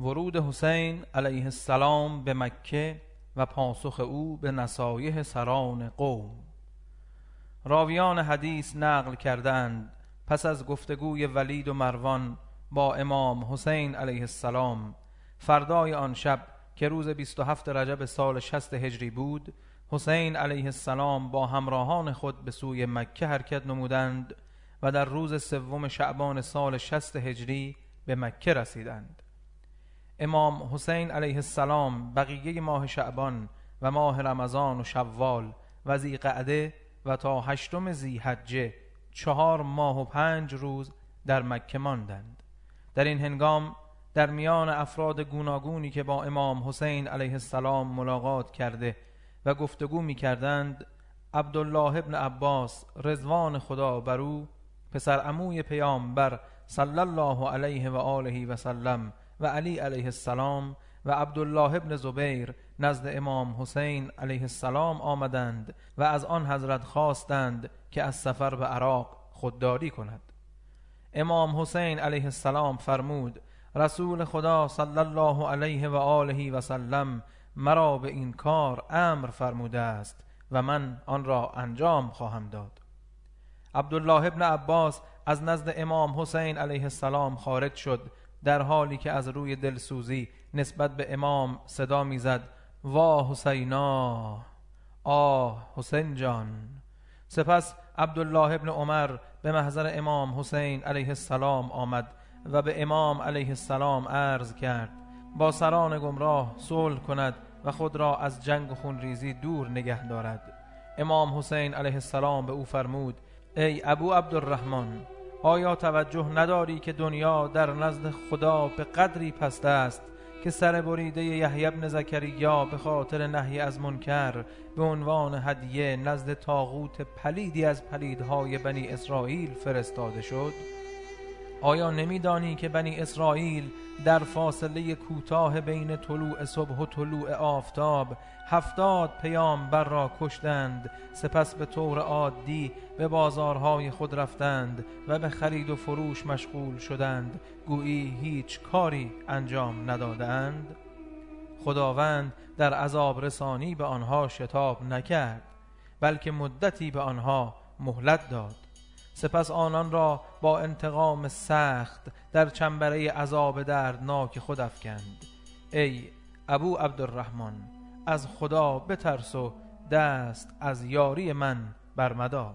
ورود حسین علیه السلام به مکه و پاسخ او به نصایح سران قوم. راویان حدیث نقل کردند پس از گفتگوی ولید و مروان با امام حسین علیه السلام فردای آن شب که روز 27 رجب سال 60 هجری بود حسین علیه السلام با همراهان خود به سوی مکه حرکت نمودند و در روز سوم شعبان سال 60 هجری به مکه رسیدند. امام حسین علیه السلام بقیه ماه شعبان و ماه رمضان و شوال و زیقعده و تا هشتم زیحجه چهار ماه و پنج روز در مکه ماندند. در این هنگام در میان افراد گوناگونی که با امام حسین علیه السلام ملاقات کرده و گفتگو می کردند عبدالله ابن عباس رضوان خدا بر او پسر عموی پیامبر صلی الله علیه و آله و سلم و علی علیه السلام و عبدالله ابن زبیر نزد امام حسین علیه السلام آمدند و از آن حضرت خواستند که از سفر به عراق خودداری کند. امام حسین علیه السلام فرمود رسول خدا صلی الله علیه و آله و سلم مرا به این کار امر فرموده است و من آن را انجام خواهم داد. عبدالله ابن عباس از نزد امام حسین علیه السلام خارج شد در حالی که از روی دلسوزی نسبت به امام صدا می‌زد. وا حسینا آه حسین جان. سپس عبدالله ابن عمر به محضر امام حسین علیه السلام آمد و به امام علیه السلام عرض کرد. با سران گمراه صلح کند و خود را از جنگ و خونریزی دور نگه دارد. امام حسین علیه السلام به او فرمود. ای ابو عبدالرحمن آیا توجه نداری که دنیا در نزد خدا به قدری پست است که سر بریده یحیی ابن زکریا به خاطر نهی از منکر به عنوان هدیه نزد تاغوت پلیدی از پلیدهای بنی اسرائیل فرستاده شد؟ آیا نمیدانی که بنی اسرائیل در فاصله کوتاه بین طلوع صبح و طلوع آفتاب هفتاد پیامبر را کشتند سپس به طور عادی به بازارهای خود رفتند و به خرید و فروش مشغول شدند. گویی هیچ کاری انجام ندادند خداوند در عذاب رسانی به آنها شتاب نکرد بلکه مدتی به آنها مهلت داد. سپس آنان را با انتقام سخت در چنبره عذاب دردناک خود افکند. ای ابو عبدالرحمن از خدا بترس و دست از یاری من برمدار.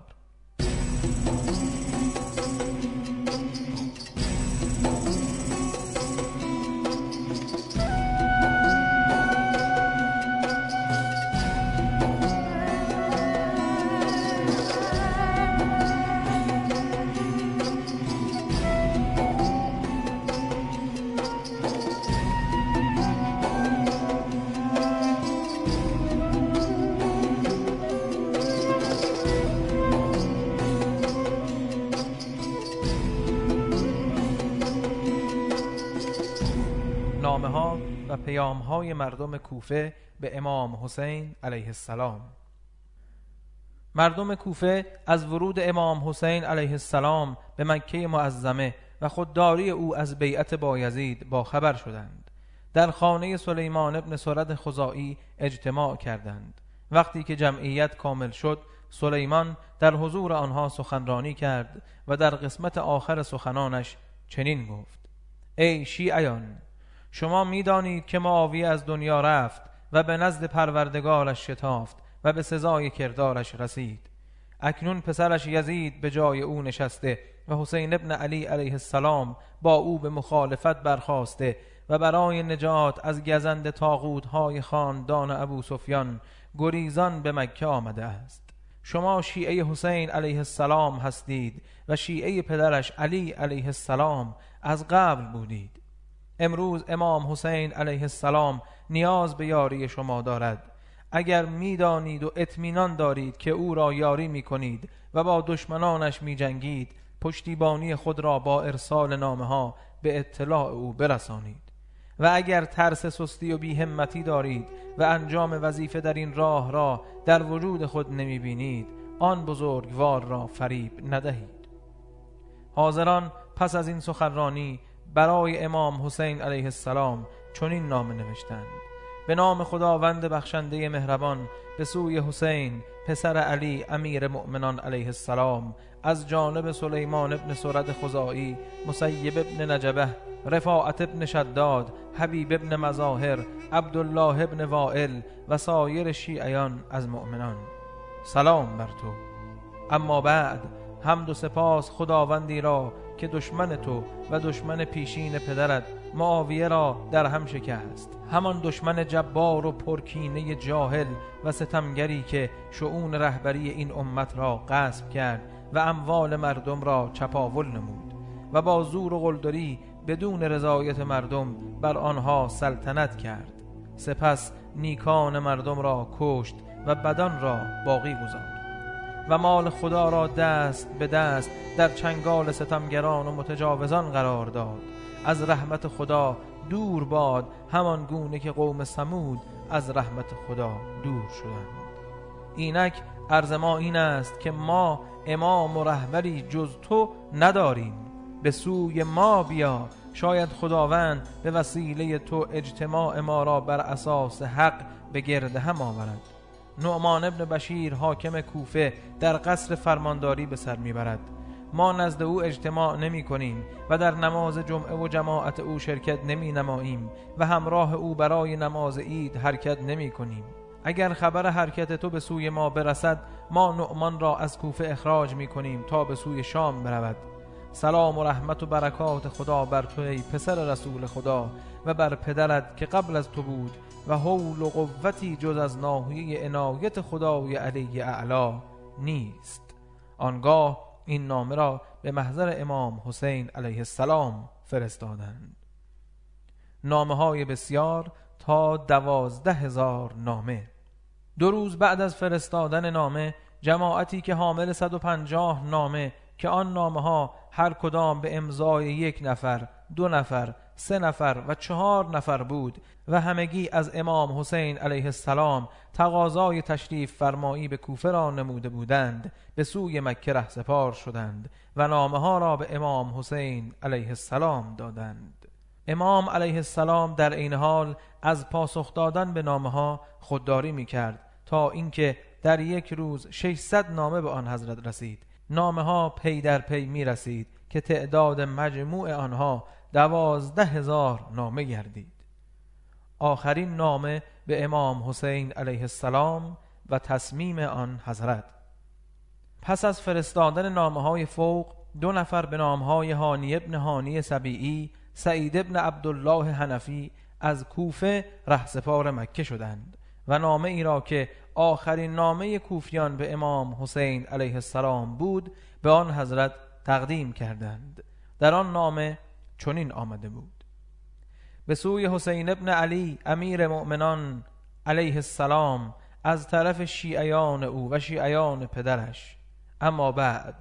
پیام های مردم کوفه به امام حسین علیه السلام. مردم کوفه از ورود امام حسین علیه السلام به مکه معظمه و خودداری او از بیعت بایزید با خبر شدند. در خانه سلیمان ابن سرد خزائی اجتماع کردند. وقتی که جمعیت کامل شد سلیمان در حضور آنها سخنرانی کرد و در قسمت آخر سخنانش چنین گفت ای شیعیان شما می‌دانید که معاویه از دنیا رفت و به نزد پروردگارش شتافت و به سزای کردارش رسید. اکنون پسرش یزید به جای او نشسته و حسین ابن علی علیه السلام با او به مخالفت برخواسته و برای نجات از گزند تاغوتهای خاندان ابو سفیان گریزان به مکه آمده است. شما شیعه حسین علیه السلام هستید و شیعه پدرش علی علیه السلام از قبل بودید. امروز امام حسین علیه السلام نیاز به یاری شما دارد. اگر می‌دانید و اطمینان دارید که او را یاری می کنید و با دشمنانش می جنگید پشتیبانی خود را با ارسال نامه ها به اطلاع او برسانید. و اگر ترس سستی و بیهمتی دارید و انجام وظیفه در این راه را در وجود خود نمی بینید آن بزرگوار را فریب ندهید. حاضران پس از این سخنرانی برای امام حسین علیه السلام چنین نامه نوشتند. به نام خداوند بخشنده مهربان به سوی حسین پسر علی امیر مؤمنان علیه السلام از جانب سلیمان ابن سرد خزائی مسیب ابن نجبه رفاعت ابن شداد حبیب ابن مظاهر عبدالله ابن وائل و سایر شیعیان از مؤمنان. سلام بر تو. اما بعد حمد و سپاس خداوندی را که دشمن تو و دشمن پیشین پدرت معاویه را در هم شکست. همان دشمن جبار و پرکینه جاهل و ستمگری که شعون رهبری این امت را غصب کرد و اموال مردم را چپاول نمود و با زور و قلدری بدون رضایت مردم بر آنها سلطنت کرد. سپس نیکان مردم را کشت و بدان را باقی گذارد و مال خدا را دست به دست در چنگال ستمگران و متجاوزان قرار داد. از رحمت خدا دور باد همان گونه که قوم سمود از رحمت خدا دور شدند. اینک عرض ما این است که ما امام و رهبری جز تو نداریم. به سوی ما بیا. شاید خداوند به وسیله تو اجتماع ما را بر اساس حق به گرد هم آورد. نعمان ابن بشیر حاکم کوفه در قصر فرمانداری به سر می‌برد. ما نزد او اجتماع نمی کنیم و در نماز جمعه و جماعت او شرکت نمی نماییم و همراه او برای نماز عید حرکت نمی کنیم اگر خبر حرکت تو به سوی ما برسد ما نعمان را از کوفه اخراج می کنیم تا به سوی شام برود. سلام و رحمت و برکات خدا بر تو ای پسر رسول خدا و بر پدرت که قبل از تو بود و حول و قوتی جز از ناحیه عنایت خدای علی اعلا نیست. آنگاه این نامه را به محضر امام حسین علیه السلام فرستادند. نامه های بسیار تا دوازده هزار نامه. دو روز بعد از فرستادن نامه جماعتی که حامل 150 نامه که آن نامه ها هر کدام به امضای یک نفر دو نفر سه نفر و چهار نفر بود و همگی از امام حسین علیه السلام تقاضای تشریف فرمایی به کوفه را نموده بودند به سوی مکه ره سپار شدند و نامه ها را به امام حسین علیه السلام دادند. امام علیه السلام در این حال از پاسخ دادن به نامه ها خودداری می کرد تا اینکه در یک روز 600 نامه به آن حضرت رسید. نامه ها پی در پی می رسید که تعداد مجموع آنها دوازده هزار نامه گردید. آخرین نامه به امام حسین علیه السلام و تصمیم آن حضرت. پس از فرستادن نامه های فوق دو نفر به نام های هانی ابن هانی سبیعی سعید ابن عبدالله حنفی از کوفه رهسپار مکه شدند. و نامه ای را که آخرین نامه کوفیان به امام حسین علیه السلام بود به آن حضرت تقدیم کردند. در آن نامه چنین آمده بود. به سوی حسین ابن علی امیر مؤمنان علیه السلام از طرف شیعیان او و شیعیان پدرش. اما بعد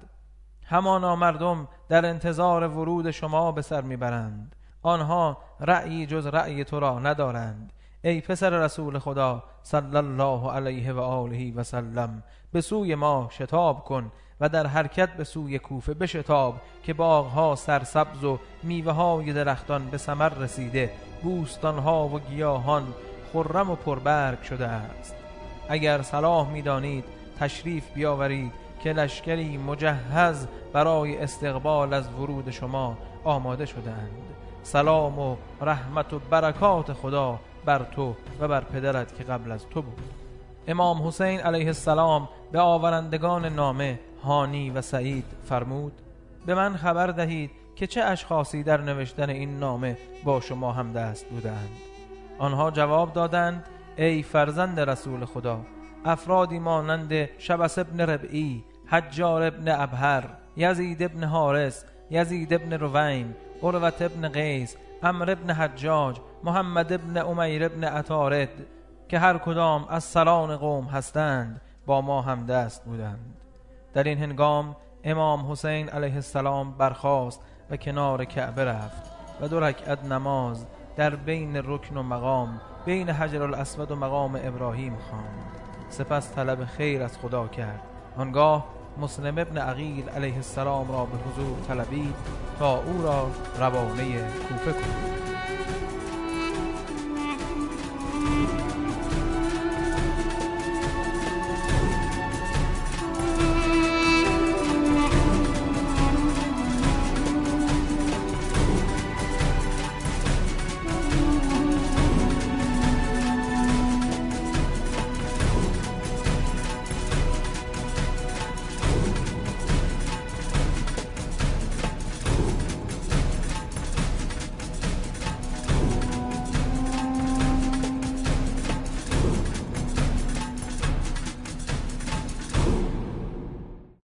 همانا مردم در انتظار ورود شما به سر می‌برند. آنها رأیی جز رأی تو را ندارند. ای پسر رسول خدا صلی الله علیه و آله و سلم. به سوی ما شتاب کن و در حرکت به سوی کوفه بشتاب که باغها سرسبز و میوه های درختان به ثمر رسیده بوستانها و گیاهان خرم و پربرگ شده است. اگر صلاح می‌دانید تشریف بیاورید که لشکری مجهز برای استقبال از ورود شما آماده شدهاند. سلام و رحمت و برکات خدا بر تو و بر پدرت که قبل از تو بود. امام حسین علیه السلام به آورندگان نامه هانی و سعید فرمود به من خبر دهید که چه اشخاصی در نوشتن این نامه با شما هم دست بودند. آنها جواب دادند ای فرزند رسول خدا افرادی مانند شبس ابن ربعی حجار ابن ابهر یزید ابن حارس یزید ابن رویم عروت ابن قیس امر ابن حجاج محمد ابن امیر ابن عطارد که هر کدام از سران قوم هستند با ما هم دست بودند. در این هنگام امام حسین علیه السلام برخاست و کنار کعبه رفت و دو رکعت نماز در بین رکن و مقام بین حجر الاسود و مقام ابراهیم خواند. سپس طلب خیر از خدا کرد. آنگاه مسلم ابن عقیل علیه السلام را به حضور طلبید تا او را روانه کوفه کنید